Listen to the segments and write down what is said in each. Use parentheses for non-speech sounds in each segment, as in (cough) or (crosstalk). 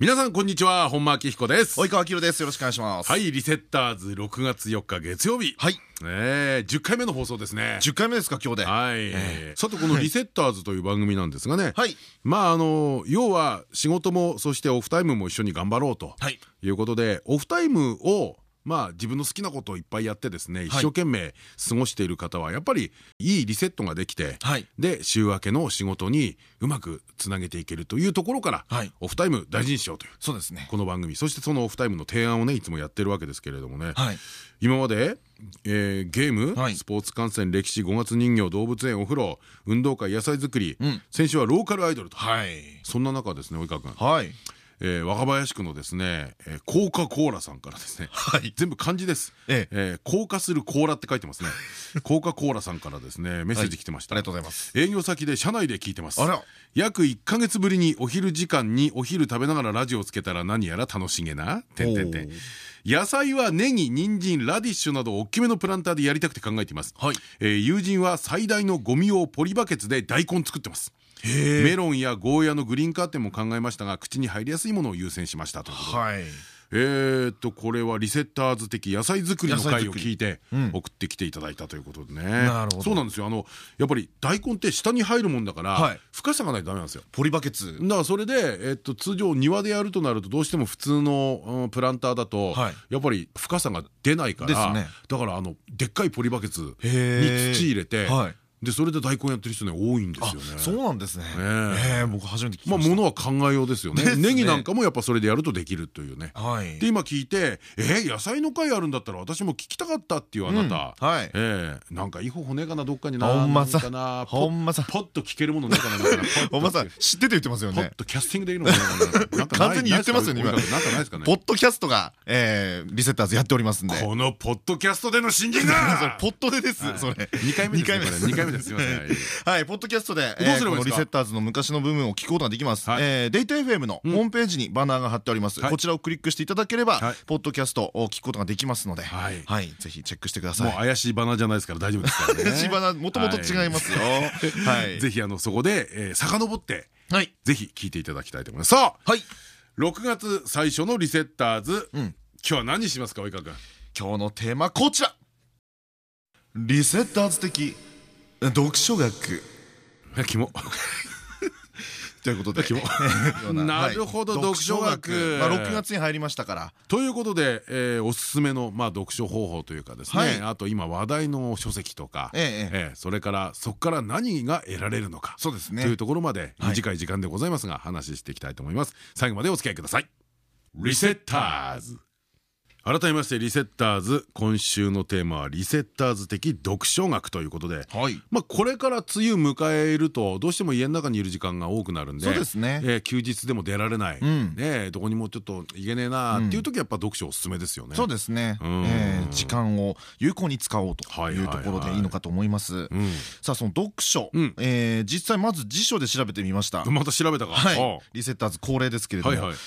皆さんこんにちは。本間明彦です。及川明です。よろしくお願いします。はいリセッターズ6月4日月曜日。はい。ええ10回目の放送ですね。10回目ですか今日で。はい、さてこの (laughs)「リセッターズ」という番組なんですがね、はい。まああの要は仕事もそしてオフタイムも一緒に頑張ろうとはい。いうことでオフタイムをまあ自分の好きなことをいっぱいやってですね一生懸命過ごしている方はやっぱりいいリセットができて、はい。で週明けの仕事にうまくつなげていけるというところから、はい。オフタイム大事にしようというそうですね。この番組そしてそのオフタイムの提案をねいつもやってるわけですけれどもね、はい。今まで、えーゲーム、はい。スポーツ観戦歴史5月人形動物園お風呂運動会野菜作り、うん。先週はローカルアイドルと、はい。そんな中ですね及川君、はいえー若林区のですね、えーコーカ・コーラさんからですねはい。全部漢字です。ええ。ー硬化するコーラって書いてますね。コーカ・コーラさんからですね、メッセージ来てました。ありがとうございます。営業先で社内で聞いてます。あら。約1か月ぶりにお昼時間にお昼食べながらラジオをつけたら何やら楽しげな。てんてんてん。おー野菜はネギ人参ラディッシュなど大きめのプランターでやりたくて考えています、はい。えー友人は最大のゴミ用ポリバケツで大根作ってます。メロンやゴーヤのグリーンカーテンも考えましたが口に入りやすいものを優先しましたということで。はいえーっとこれはリセッターズ的野菜作りの回を聞いてうん。送ってきていただいたということでね。なるほど。そうなんですよ。あのやっぱり大根って下に入るもんだから、はい。深さがないとダメなんですよ。ポリバケツ。だからそれで、えっと、通常庭でやるとなるとどうしても普通の、うんプランターだと、はい。やっぱり深さが出ないから、ですね。だからあのでっかいポリバケツに土入れて、はいでそれで大根やってる人ね多いんですよね。そうなんですね。え。ええ僕初めて聞きまあました。ものは考えようですよね。ネギなんかもやっぱそれでやるとできるというね。はい。で今聞いて「え野菜の会あるんだったら私も聞きたかった」っていうあなた、うんはい。ええなんかいい方法ねえかなどっかになほんまさなんかなほんまさ。ポッと聞けるものねえかななんかなお (laughs) まさん知ってて言ってますよね。ポッとキャスティングできるものかななんか完全に言ってますよね今。なんかないですかね。ポッドキャストがえーリセッターズやっておりますんで。このポッドキャストでの新人だポットでですそれ。2回目ですね二回目ですこれ。2回目ですすいませんはいはい、ポッドキャストで、(laughs) どうすればリセッターズの昔の部分を聞くことができます。デイト FM のホームページにバナーが貼っております。はいこちらをクリックしていただければ、はいポッドキャストを聞くことができますので、ははいい、ぜひチェックしてください。もう怪しいバナじゃないですから大丈夫ですからね (laughs) 怪しいバナーもともと違いますよ。(laughs) はい。ぜひあのそこでえー遡ってはい。ぜひ聞いていただきたいと思いますさあはい。6月最初のリセッターズ、うん今日は何しますか及川君？今日のテーマこちら。リセッターズ的読書学。キモ。(laughs) ということで。(laughs) な。るほどはい。読書学。まあ6月に入りましたから。ということで、えーおすすめの、まあ、読書方法というかですね、はい。あと今話題の書籍とか、ええええ。えーそれからそこから何が得られるのか。そうですね。というところまではい。短い時間でございますが話していきたいと思います。最後までお付き合いください。リセッターズ改めましてリセッターズ今週のテーマはリセッターズ的読書学ということではい。まあこれから梅雨迎えるとどうしても家の中にいる時間が多くなるんでそうですね。えー休日でも出られない、ん。ねどこにもちょっと行けねえなっていう時はやっぱ読書おすすめですよね。そうですね、ん。えー時間を有効に使おうというところでいいのかと思います。うん。さあその読書、うん。えー実際まず辞書で調べてみました。また調べたか。はい。あ、リセッターズ恒例ですけれども、あはいはい。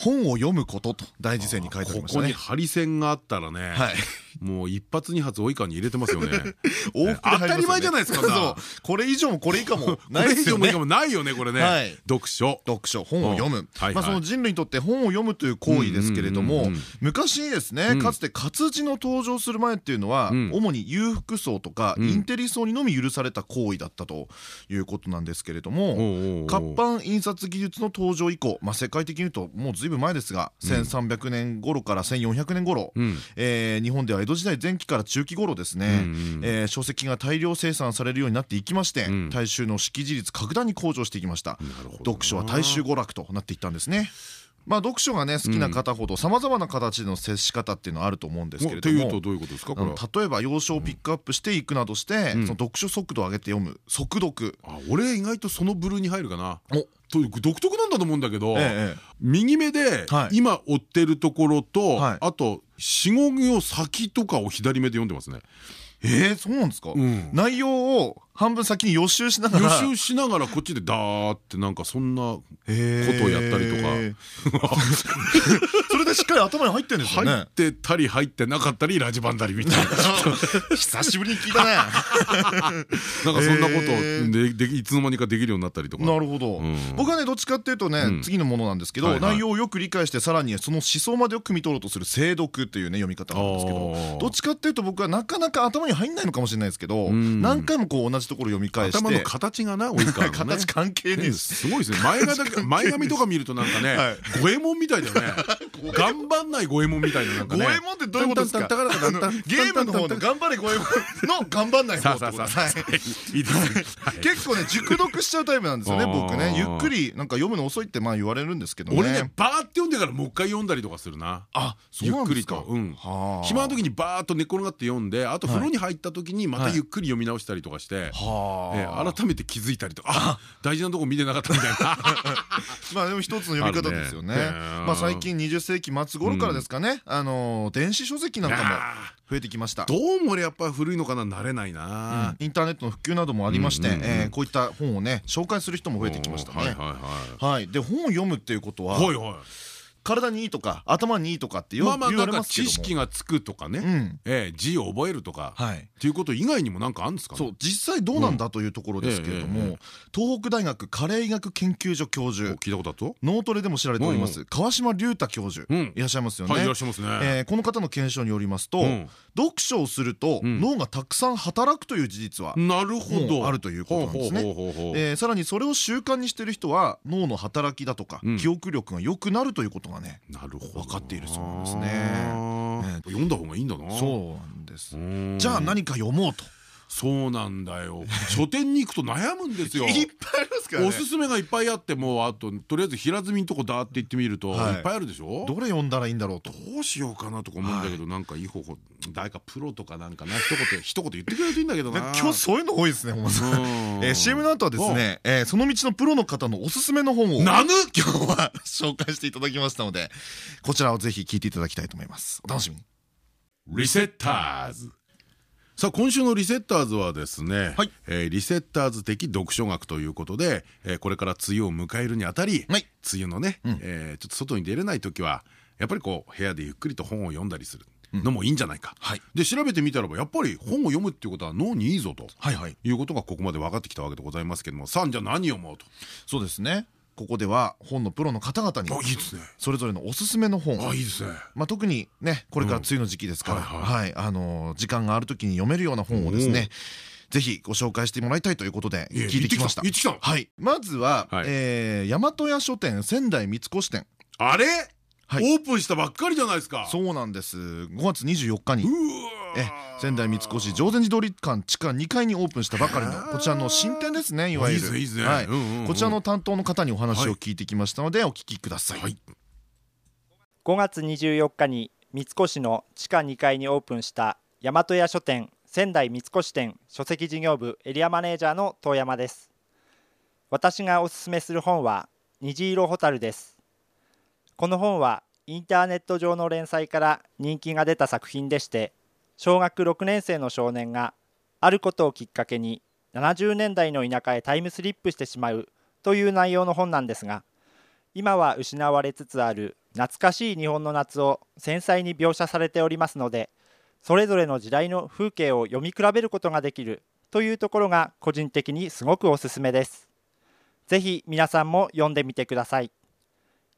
本を読むことと大事線に書いてありここにましたね。ハリセンがあったらね、はい、もう一発二発及川に入れて (laughs) ますよね。当たり前じゃないですかそう。これ以上もこれ以下もこないれ以ですよね。上も以下もないよねこれね。はい。読書。読書。本を読む。まあその人類にとって本を読むという行為ですけれども昔にですねうん。かつて活字の登場する前っていうのはうん。主に裕福層とかうん。インテリ層にのみ許された行為だったということなんですけれども活版印刷技術の登場以降まあ世界的に言うともうずいぶん前ですが1300年頃から1400年頃うん。えー日本では江戸時代前期から中期頃ですね、えー書籍が大量生産されるようになっていきまして、ん。大衆の識字率格段に向上していきました。読書は大衆娯楽となっていったんですね。まあ読書がね好きな方ほどさまざまな形での接し方っていうのはあると思うんですけれどもうとどういうことですか例えば要所をピックアップしていくなどして、ん。その読書速度を上げて読む速読。あ俺意外とその部類に入るかな。おと独特なんだと思うんだけど、ええ右目ではい。今追ってるところと、はい。あと四五行先とかを左目で読んでますね。えー、そうなんですか、うん。内容を半分先に予習しながら。予習しながらこっちでダーってなんかそんなことをやったりとか。それでしっかり頭に入ってるんですよね。入ってたり入ってなかったりラジバンダリみたいな。久しぶりに聞いたね。(laughs) なんかそんなことをででいつの間にかできるようになったりとか。なるほど、うん。僕はねどっちかっていうとね、うん。次のものなんですけど、はいはい。内容をよく理解してさらにその思想までを汲み取ろうとする精読っていうね読み方なんですけあどーどっちかっていうと僕はなかなか頭に入んないのかもしれないですけど、ん何回もこう同じところ読み返して頭の形がな及川 (laughs) 形関係ねえですすごいですね。前がだけ前髪とか見るとなんかねはい。五右衛門みたいだよね。(laughs) 頑張んない五右衛門みたいな五右衛門ってどういうことですか？ゲームの方の頑張れ五右衛門の頑張んない方ってこと結構ね熟読しちゃうタイプなんですよね僕ね。ゆっくりなんか読むの遅いってまあ言われるんですけどね。俺ねバーって読んでからもう一回読んだりとかするな。あゆっくりと。暇な時にバーっと寝っ転がって読んであと風呂に入った時にまたゆっくり読み直したりとかしてはえー改めて気づいたりとかあ大事なとこ見てなかったみたいな。(laughs) まあでも一つの読み方ですよね。まあ最近20世紀末頃からですかね。あの電子書籍なんかもあ増えてきました。ーどうも俺やっぱ古いのかな慣れないな。インターネットの普及などもありましてこういった本をね紹介する人も増えてきましたね。はいはいはい。はい。で本を読むっていうことははいはい体にいいとか頭にいいとかってよまあまあ言われなんか知ますけども。識がつくとかね、字を覚えるとか、はい。っていうこと以外にもなんかあるんですかね？そう実際どうなんだというところですけれども東北大学加齢医学研究所教お授聞いたことあった脳トレでも知られております川島隆太教授うん。いらっしゃいますよね。はいいらっしゃいますね、えーこの方の検証によりますと、うん。読書をするとうん。脳がたくさん働くという事実は、なるほど。あるということなんですね。さらにそれを習慣にしている人は脳の働きだとか、うん。記憶力が良くなるということがねなるほど。分かっているそうなんですね。読んだ方がいいんだな。そうなんです。うん。じゃあ何か読もうと。そうなんだよ。書店に行くと悩むんですよ。(laughs) いっぱいありますからね。おすすめがいっぱいあってもうあととりあえず平積みのとこだって行ってみると、はい。い、っぱいあるでしょ？どれ読んだらいいんだろうと。どうしようかなとか思うんだけど、なんかいい方法誰かプロとかなんかな一言一言言ってくれるといいんだけどな。今日そういうの多いですね本間さんうん。えー CM の後はですね、えーその道のプロの方のおすすめの本をなぬ今日は (laughs) 紹介していただきましたのでこちらをぜひ聞いていただきたいと思います。お楽しみに。リセッターズさあ今週のリセッターズはですね、はい。えーリセッターズ的読書学ということで、えーこれから梅雨を迎えるにあたり、はい。梅雨のね、うん。えーちょっと外に出れない時はやっぱりこう部屋でゆっくりと本を読んだりするのもいいんじゃないか、はい。で調べてみたらばやっぱり本を読むっていうことは脳にいいぞと。はいはい。いうことがここまで分かってきたわけでございますけどもさあじゃあ何読もうと。そうですねここでは本のプロの方々にそれぞれのおすすめの本。まあ、特にねこれから梅雨の時期ですから、うんははいあのー時間がある時に読めるような本をですねぜひご紹介してもらいたいということで聞いてきました。はい。まずは、はい。えー大和屋書店仙台三越店。あれ、はい。オープンしたばっかりじゃないですか。そうなんです。5月24日に。え仙台三越常禅寺通り館地下2階にオープンしたばかりのこちらの新店ですねいわゆる。こちらの担当の方にお話を聞いてきましたのでお聞きください。はい。5月24日に三越の地下2階にオープンした大和屋書店仙台三越店書籍事業部エリアマネージャーの遠山です。私がおすすめする本は虹色ホタルです。この本はインターネット上の連載から人気が出た作品でして小学6年生の少年があることをきっかけに70年代の田舎へタイムスリップしてしまうという内容の本なんですが今は失われつつある懐かしい日本の夏を繊細に描写されておりますのでそれぞれの時代の風景を読み比べることができるというところが個人的にすごくおすすめです。ぜひ皆さんも読んでみてください。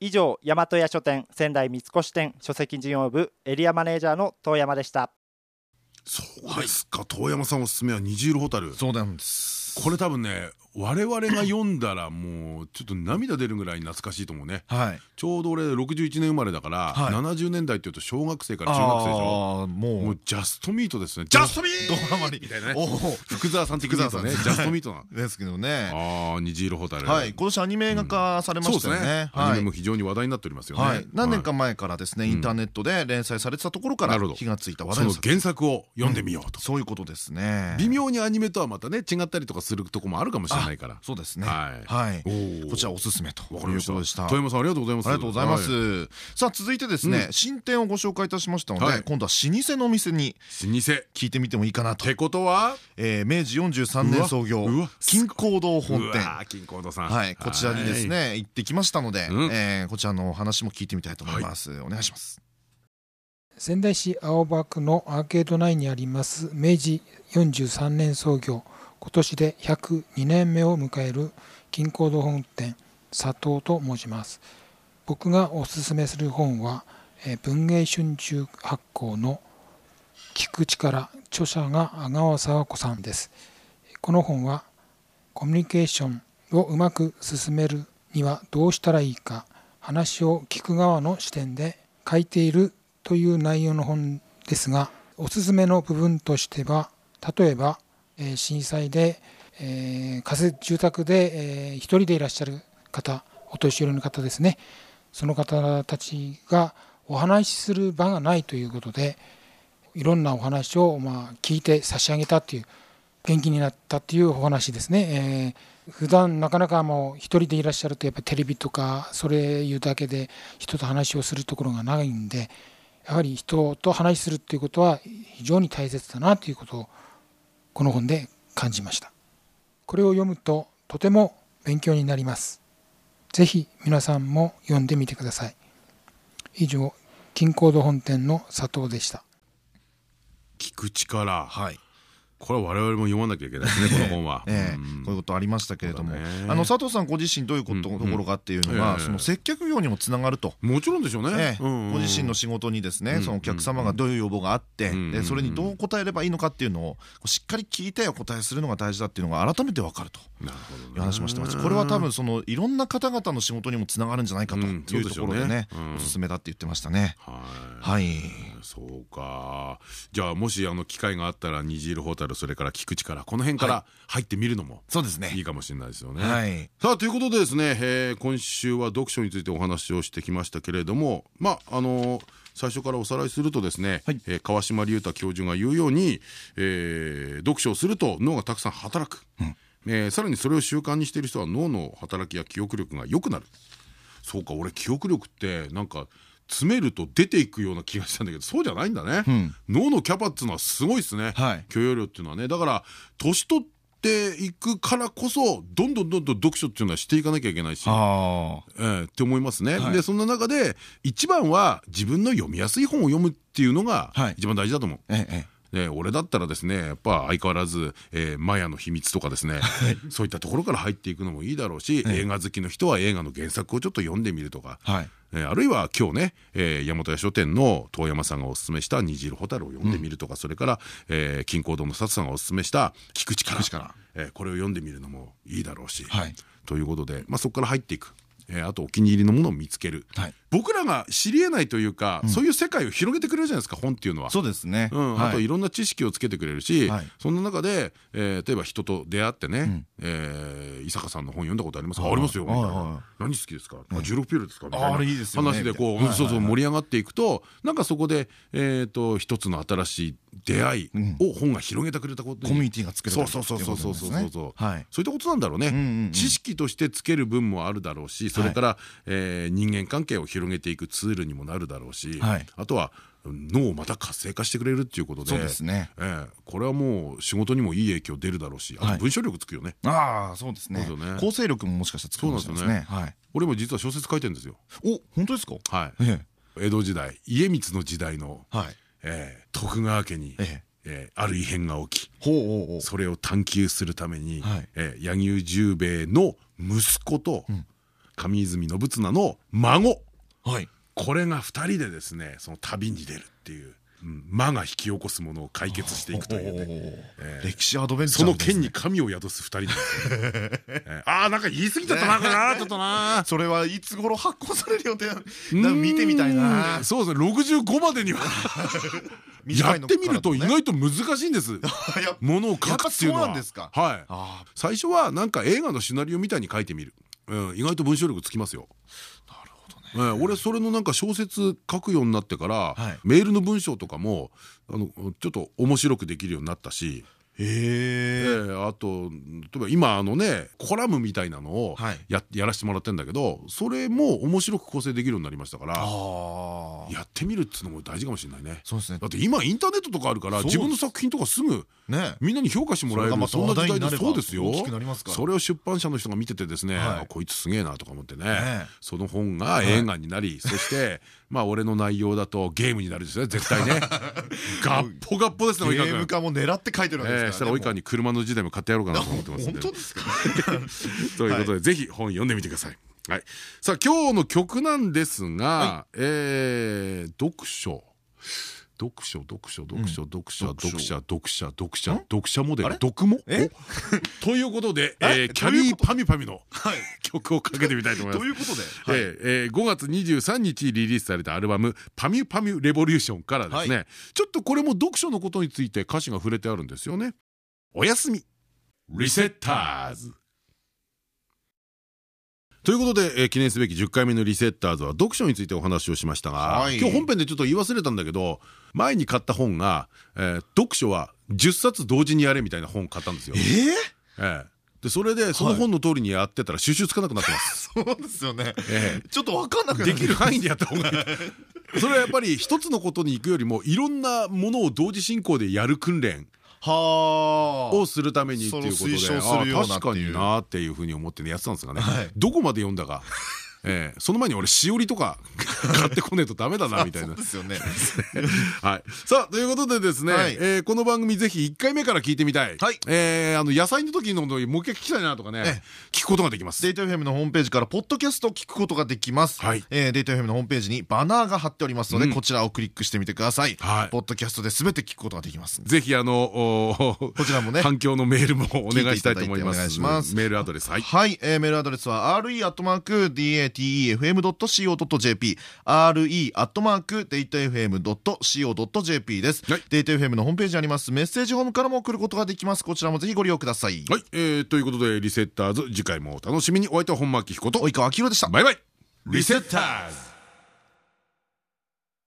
以上大和屋書店仙台三越店書籍事業部エリアマネージャーの遠山でした。そうですか。遠山さんおすすめは虹色ホタル。そうなんです。これ多分ね我々が読んだらもうちょっと涙出るぐらい懐かしいと思うね。はい。ちょうど俺61年生まれだから、はい。70年代っていうと小学生から中学生でしょ？もう。もうジャストミートですね。ジャストミードハマりみたいなね。おお福沢さんねジャストミートな。ですけどね。ああ虹色ホタル。はい。今年アニメ映画化されましたよね。アニはい。メも非常に話題になっておりますよね。はい。何年かは前からですねインターネットで連載されてたところから火がついた話題の原作を読んでみようと。そういうことですね。微妙にアニメとはまたね違ったりとかするとこもあるかもしれらないから。そうですね。はい。こちらおすすめということでした。富山さんありがとうございます。ありがとうございます。さあ続いてですね新店をご紹介いたしましたので今度は老舗のお店に老舗。聞いてみてもいいかなと。ってことは？明治43年創業金光堂本店。金光堂さん。はい。こちらにですね行ってきましたのでこちらのお話も聞いてみたいと思います。お願いします。仙台市青葉区のアーケード内にあります明治43年創業今年で102年目を迎える金光堂本店佐藤と申します。僕がおすすめする本は文藝春秋発行の聞く力著者が阿川佐和子さんです。この本はコミュニケーションをうまく進めるにはどうしたらいいか話を聞く側の視点で書いているという内容の本ですがおすすめの部分としては例えば、え震災で、えー、仮設住宅で、えー、一人でいらっしゃる方お年寄りの方ですねその方たちがお話しする場がないということでいろんなお話をまあ聞いて差し上げたっていう元気になったっていうお話ですね。えー、普段なかなかもう一人でいらっしゃるとやっぱテレビとかそれいうだけで人と話をするところがないんでやはり人と話するっていうことは非常に大切だなということをこの本で感じました。これを読むととても勉強になります。ぜひ皆さんも読んでみてください。以上金コード本店の佐藤でした。聞く力はい。これは我々も読まなきゃいけないですねこの本は。(laughs) こういうことありましたけれども。あの佐藤さんご自身どういうことところかっていうのがその接客業にもつながると。もちろんでしょうねご自身の仕事にですねそのお客様がどういう要望があってでそれにどう答えればいいのかっていうのをしっかり聞いてお答えするのが大事だっていうのが改めて分かるという話もしてます。これは多分そのいろんな方々の仕事にもつながるんじゃないかというところでねおすすめだって言ってましたね。はい。そうか。じゃあもしあの機会があったら虹色ホタルそれから菊池からこの辺から入ってみるのもそうですね。いいかもしれないですよね。はい、さあということでですね、えー、今週は読書についてお話をしてきましたけれどもまああのー最初からおさらいするとですね、はい、えー、川島隆太教授が言うように、えー、読書をすると脳がたくさん働く、うん、えー、さらにそれを習慣にしている人は脳の働きや記憶力が良くなる。そうか俺記憶力ってなんか詰めると出ていくような気がしたんだけどそうじゃないんだね、うん、脳のキャパっていうのはすごいですね、はい、許容量っていうのはね。だから年取っていくからこそどんどんどんどん読書っていうのはしていかなきゃいけないし、えー、って思いますね、はい、でそんな中で一番は自分の読みやすい本を読むっていうのが一番大事だと思う。ええね、俺だったらですねやっぱ相変わらず、えー、マヤの秘密とかですね、そういったところから入っていくのもいいだろうし、映画好きの人は映画の原作をちょっと読んでみるとか、はい。えあるいは今日ね、えー、大和屋書店の遠山さんがおすすめした「虹色蛍」を読んでみるとか、うん、それから、えー、金光堂の佐藤さんがおすすめした「聞く力」えー、これを読んでみるのもいいだろうし、はい、ということで、まあ、そこから入っていく。えー、あとお気に入りのものを見つける、はい、僕らが知りえないというか、うん、そういう世界を広げてくれるじゃないですか本っていうのは。そうですね、うん、はい、あといろんな知識をつけてくれるし、はい、そんな中で、えー、例えば人と出会ってね、うん、えー、伊坂さんの本読んだことありますか？ありますよ何好きですか？16ピルですか？みたいな。話でこうそうそう盛り上がっていくとなんかそこでえっと一つの新しい出会いを本が広げてくれたことコミュニティが作れたそうそうそうそうそう。そうそうそういったことなんだろうね。知識としてつける分もあるだろうしそれからえ人間関係を広げていくツールにもなるだろうしあとは脳をまた活性化してくれるっていうことでそうですね、えー、これはもう仕事にもいい影響出るだろうしあと文章力つくよね、ああそうですね。構成力ももしかしたらつくかもしれないですね。俺も実は小説書いてるんですよ。お本当ですか？はい。江戸時代家光の時代のえ徳川家にえある異変が起きそれを探求するためにえ柳生十兵衛の息子と上泉信綱の孫。はい。これが2人でですねその旅に出るっていう。魔が引き起こすものを解決していくというね。歴史アドベンチャーその剣に神を宿す二人ああなんか言い過ぎちゃったなちょっとな。それはいつ頃発行される予定見てみたいな。そうですね65までには。(laughs) やってみると意外と難しいんです。(laughs) ものを書くっていうのは。はい。最初はなんか映画のシナリオみたいに書いてみる。意外と文章力つきますよ。えー、俺それのなんか小説書くようになってから、はい、メールの文章とかもあのちょっと面白くできるようになったしえー、あと例えば今あのねコラムみたいなのをや,、やらせてもらってんだけどそれも面白く構成できるようになりましたからやってみるっつうのも大事かもしれないね。そうですね。だって今インターネットとかあるから自分の作品とかすぐみんなに評価してもらえるそんな時代でそうですよ。それを出版社の人が見ててですねこいつすげえなとか思ってね。その本が映画になり (laughs) そしてまあ俺の内容だとゲームになるんですね。絶対ね。(laughs) ガッポガッポですねゲーム化も狙って書いてるわけですからしたら及川に車の時代も買ってやろうかなと思ってます本当ですか？(laughs) ということでぜひ本読んでみてください。はい。さあ今日の曲なんですがえ読書読書読書読書読者読者読者読者読者モデル読も？(laughs) ということでキャリーパミュパミュの (laughs) 曲をかけてみたいと思います。ということで？5月23日リリースされたアルバム「パミュパミュレボリューション」からですね。ちょっとこれも読書のことについて歌詞が触れてあるんですよね。おやすみ。リセッターズ。ということで、えー、記念すべき10回目のリセッターズは読書についてお話をしましたが、はい、今日本編でちょっと言い忘れたんだけど前に買った本が、えー、読書は10冊同時にやれみたいな本を買ったんですよ。えー、えーでそれでその本の通りにやってたら収集つかなくなってます。(laughs) そうですよね。ちょっと分かんなくできる範囲でやった方がいい。それはやっぱり一つのことに行くよりもいろんなものを同時進行でやる訓練。をするためにっていうことで確かになっていうふうに思ってやってたんですがねどこまで読んだかえー、その前に俺しおりとか (laughs) 買ってこねえとダメだなみたいな。ですよね。(laughs) はい。さあということでですね、はい、えー、この番組ぜひ1回目から聞いてみたい。はい。えー、あの野菜の時のもう一回聞きたいなとかね、聞くことができます。データ FM のホームページからポッドキャストを聞くことができます。はい。えー、データ FM のホームページにバナーが貼っておりますので、うん、こちらをクリックしてみてください。はい。ポッドキャストで全て聞くことができます。ぜひあのこちらもね反響のメールもお願いしたいと思います。メールアドレスはい。はい、えー、メールアドレスは re アットマーク dat datefm.co.jp re.datefm.co.jp です、はい、データ FM のホームページにありますメッセージホームからも送ることができますこちらもぜひご利用くださいはい、えー、ということでリセッターズ次回もお楽しみにお相手は本間明彦と及川明宏でしたバイバイリセッターズ